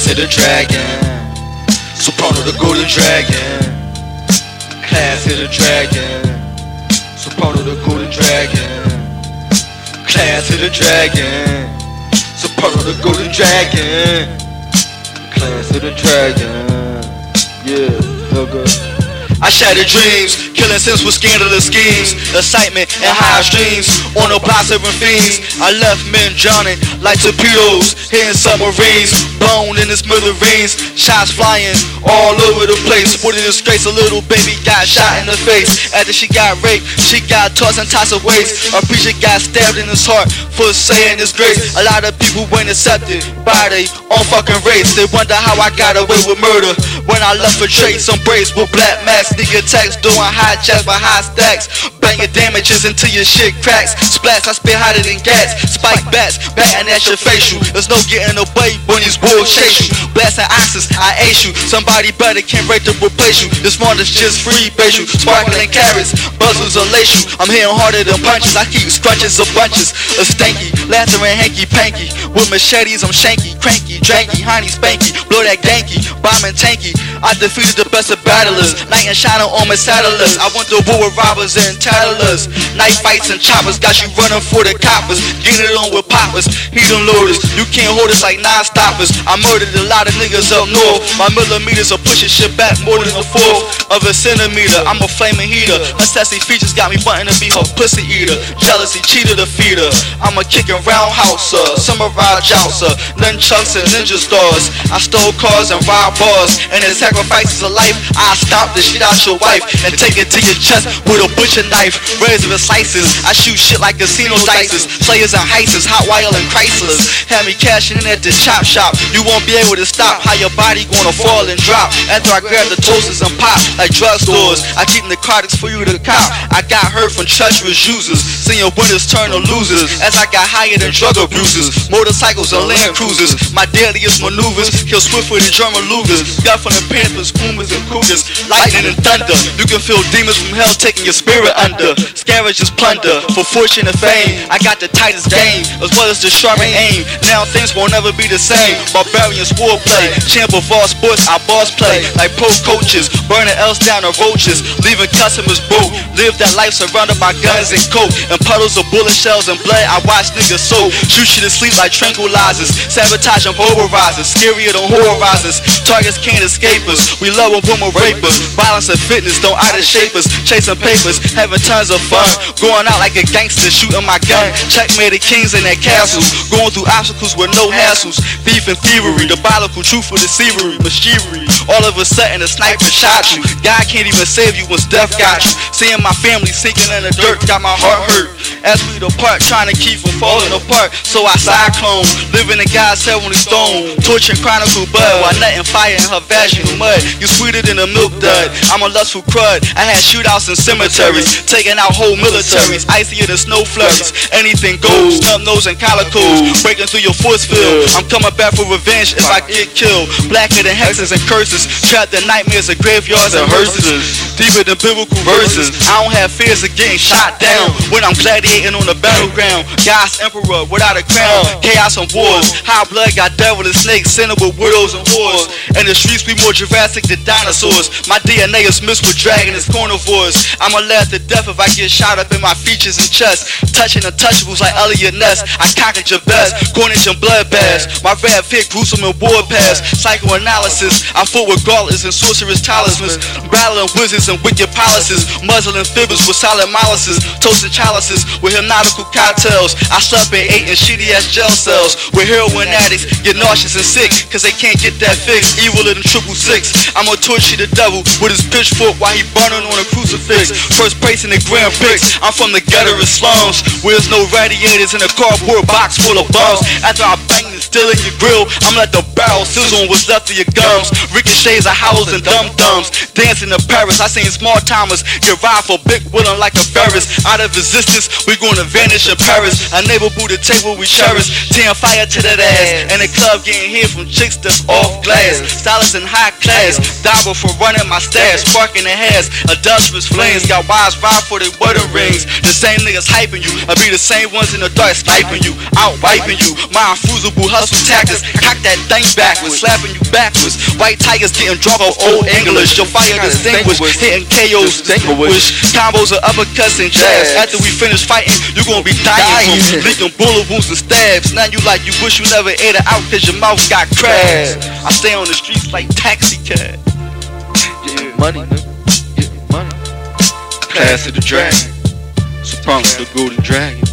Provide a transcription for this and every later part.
Class of the dragon. Soprano the golden dragon. Class of the dragon. Soprano the golden dragon. Class of the dragon. Soprano the golden dragon. Class of the dragon. Yeah, good. I shattered dreams, killing sins with scandalous schemes, excitement and high streams. On the block serving fiends, I left men drowning like torpedoes, hitting submarines, blown in the smithereens, shots flying all over the place. What a disgrace, a little baby got shot in the face. After she got raped, she got tossed and tossed of waste. A preacher got stabbed in his heart for saying his grace. A lot of people weren't accepted by their own fucking race. They wonder how I got away with murder when I left for some embraced with black masks. Sneak attacks, doing high checks by high stacks. Banging damages until your shit cracks. Splats, I spit hotter than gas. Spike bats, batting at your facial. There's no getting away when these wolves chase you. Blasting oxys, I ace you. Somebody better can't wait to replace you. This one is just free base you. Sparkling carrots, buzzers will lace you. I'm hitting harder than punches. I keep scrunches of bunches of stanky, laughter and hanky panky. With machetes, I'm shanky, cranky, dranky, honey spanky. Blow that ganky, bombing tanky. I defeated the best of battlers. Night and shining on my satellite. I went to war with robbers and tattlers. Night fights and choppers. Got you running for the coppers. Getting it on with poppers. Heat and loaders. You can't hold us like non-stoppers. I murdered a lot of niggas up north. My millimeters are pushing shit back more than a fourth of a centimeter. I'm a flaming heater. Her sassy features got me wanting to be her pussy eater. Jealousy cheater the feeder. I'm a kicking roundhouser. Uh, Samurai jouster. Nunchucks and ninja stars. I stole cars and robbed bars. And in sacrifices of life, I stopped the shit out your wife and take it to your chest with a butcher knife. Razor and slices. I shoot shit like casino dices. Players and heists, hot wire and Chryslers. Have me cashing in at the chop shop. You won't be able to stop how your body gonna fall and drop. After I grab the toasters and pop like drugstores. I keep narcotics for you to cop. I got hurt from treacherous users. Seeing winners turn to losers. As I got higher than drug abusers. Motorcycles and land cruisers. My deadliest maneuvers. Kill swifter than German Lugers. Got from the Panthers, Pumas, and Cougars. Lightning and thunder. You can feel demons from hell taking your spirit under. Scavengers plunder for fortune and fame. I got the tightest game as well as the sharp aim. Now things won't ever be the same. Barbarians war play. Champ of all sports, I boss play. Like pro coaches, burning else down to roaches. Leaving customers broke. Live that life surrounded by guns and coke. And puddles of bullet shells and blood. I watch niggas soak. Shoot you to sleep like tranquilizers. Sabotage and pulverizers. Scarier than horrorizers. Targets can't escape us. We love when women rape us. Violence and fitness don't out of shape us. Chasing papers, having tons of fun. Going out like a gangster, shooting my gun. Checkmate the kings in their castles. Going through obstacles with no hassles. Thief and thievery, the biblical truth for deceivery, machinery. All of a sudden, a sniper shot you. God can't even save you once death got you. Seeing my family sinking in the dirt got my heart hurt. As we depart, trying to keep from falling apart. So I cyclone, living in God's heavenly stone. Torturing chronicle bud while nutting fire in her vaginal mud. You sweeter than a milk dud. I'm a lustful crud. I had shootouts in cemeteries, taking out whole militaries. Icier than snow flurries. Anything goes. Snub nose and colicos, breaking through your force field. I'm coming back for revenge if I get killed. Blacker than hexes and curses. Trapped in nightmares of graveyards and hearses. Deeper than biblical verses. I don't have fears of getting shot down when I'm gladiating on the battleground. God's emperor without a crown. Chaos and wars. High blood got devil and snakes. Sinner with widows and whores. And the streets be more Jurassic than dinosaurs. My DNA is mixed with dragon and carnivores. I'ma laugh to death if I get shot up in my features and chest. Touching untouchables like Eliot Ness. I conquered your best. Cornage and bloodbaths. My rap hit gruesome and war pass. Psychoanalysis. I fought with gauntlets and sorceress talismans. Battling wizards and wicked palaces. Muzzling fibbers with solid malices. Toasted chalices with hypnotical cocktails. I slept and ate in shitty ass jail cells. Where heroin addicts get nauseous and sick. Cause they can't get that fix. Eviler than triple six. I'ma torture the devil with his pitchfork while he burning on a crucifix. First place in the Grand Prix. I'm from the gutter and slums. Where there's no radiators in a cardboard box full of bombs. After I bang the still in your grill, I'ma let the barrel sizzle on what's left of your gums. Get shades of howls and dum dums. Dancing in Paris, I seen small timers get ride for big willing like a Ferris. Out of existence, we gonna vanish in Paris. A neighbor boo the table we cherish. Tearing fire to that ass. And the club getting hit from chicks that's off glass. Stylist in high class. Diver for running my stash. Sparking the hairs. Adulterous flames. Got wise ride for their wedding rings. The same niggas hyping you. I be the same ones in the dark sniping you. Out wiping you. My infusible hustle tactics. Cock that thing backwards. Slapping you backwards. White tigers getting drunk off old English. Your fire distinguished. Hitting KOs distinguished. Combos of uppercuts and jabs. After we finish fighting, you gonna be dying from bullet wounds and stabs. Now you like you wish you never ate it out cause your mouth got crabs. I stay on the streets like taxi cab. Yeah, money, Yeah, money. Class of the dragon. Soprano the golden dragon.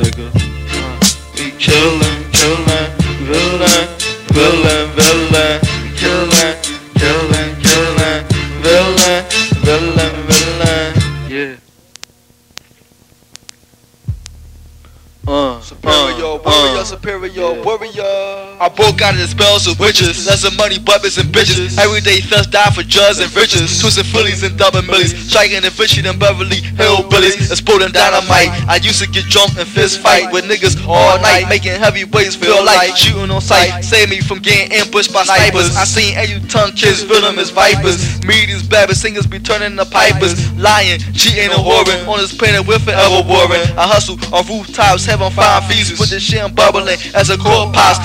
Nigga. Uh, we killin', killin', villain, villain, villain, killin', yeah. warrior. I broke out of the spells of witches. That's some money, bumpers, and bitches. Everyday thugs die for drugs and riches. Twisting Phillies and double millies. Striking and fishing in Beverly Hillbillies. Exploding dynamite. I used to get drunk and fist fight with niggas all night. Making heavyweights feel like shooting on sight. Save me from getting ambushed by snipers. I seen every tongue kids venomous vipers. Me, these baby singers be turning the pipers. Lying, cheating, and whoring. On this planet, we're forever warring. I hustle on rooftops, having fine feasts. Put this shit in bubbling as a court pops.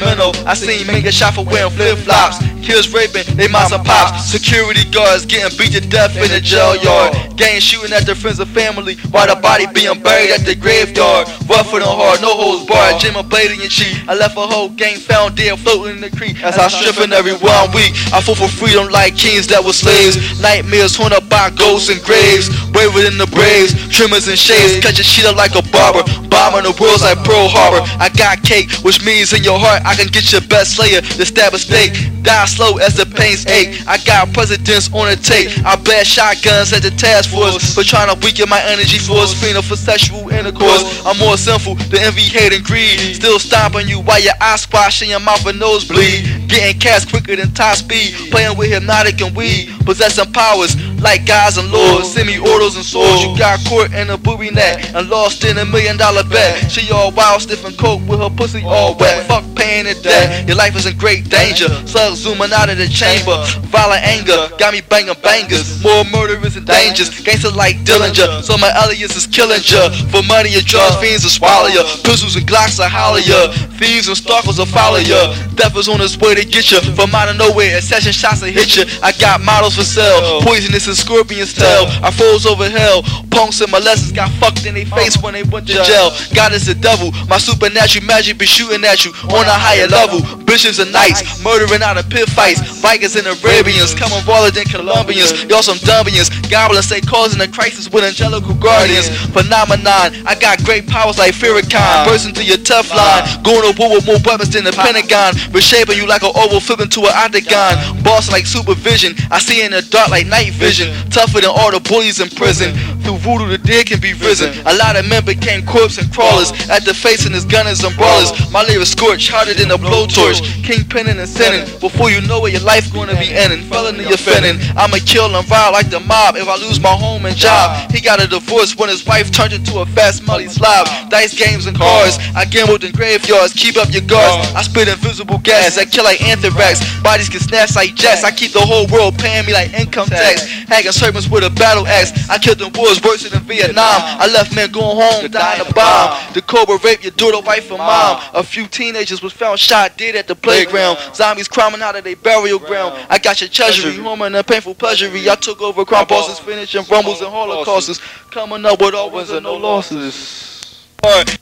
I seen men get shot for wearing flip flops. Kids raping, they moms and pops. Security guards getting beat to death in the jail yard. Gang shooting at their friends and family while the body being buried at the graveyard. Rougher than hard, no holds barred. Jim a blade in your cheek. I left a whole gang found dead floating in the creek. As I stripping every one week, I fought for freedom like kings that were slaves. Nightmares haunted by ghosts and graves. Braver than the braves, trimmers and shades. Catch a sheet up like a barber. The worlds like Pearl Harbor. I got cake, which means in your heart I can get your best slayer to stab a snake. Die slow as the pains ache. I got presidents on the tape. I blast shotguns at the task force for trying to weaken my energy force. Feeling for sexual intercourse. I'm more sinful than envy, hate, and greed. Still stomping you while your eyes splash and your mouth and nose bleed. Getting cash quicker than top speed. Playing with hypnotic and weed. Possessing powers like guys and lords. Send me orders and swords. You got caught in a booby net and lost in a million dollar bet. She all wild, stiff and coke with her pussy all wet. Fuck paying the debt. Your life is in great danger. Slugs zooming out of the chamber. Violent anger got me banging bangers. More murderers and dangers. Gangsters like Dillinger. So my alias is killing ya. For money and drugs, fiends will swallow ya. Pistols and Glocks will holler ya. Thieves and stalkers will follow ya. Death is on his way to get ya. From out of nowhere, accession shots will hit ya. I got models for sale. Poisonous and scorpion's tail. I froze over hell. Punks and molesters got fucked in their face when they went to jail. God is the devil. My supernatural magic be shooting at you on a higher level. Bishops and knights murdering out of pit fights. Vikings and Arabians coming raller than Colombians. Y'all some dumbians. Goblins say causing a crisis with angelical guardians. Phenomenon. I got great powers like Farrakhan. Bursting through your Teflon. Going to war with more weapons than the Pentagon. Reshaping you like an oval flipping to an octagon. Boss like supervision. I see in the dark like night vision. Tougher than all the bullies in prison. Through voodoo the dead can be risen. A lot of men became corpse and crawlers. At the face facing his gunners and brawlers. My lyrics scorch hotter than a blowtorch. Kingpinning and sinning. Before you know it, your life gonna be ending. Felony offending. I'ma kill and ride like the mob if I lose my home and job. He got a divorce when his wife turned into a fast money slob. Dice games and cars. I gambled in graveyards. Keep up your guards. I spit invisible gas that kill like anthrax. Bodies get snatched like jets. I keep the whole world paying me like income tax. Hacking servants with a battle axe. I killed them wars worse than Vietnam. I left men going home dying to bomb. The Cobra raped your daughter, wife, and mom. A few teenagers was found shot dead at the playground. Zombies crawling out of their burial ground. I got your treasury, home and a painful pleasury. I took over crime bosses, finishing rumbles and holocausts. Coming up with all wins and no losses. Alright.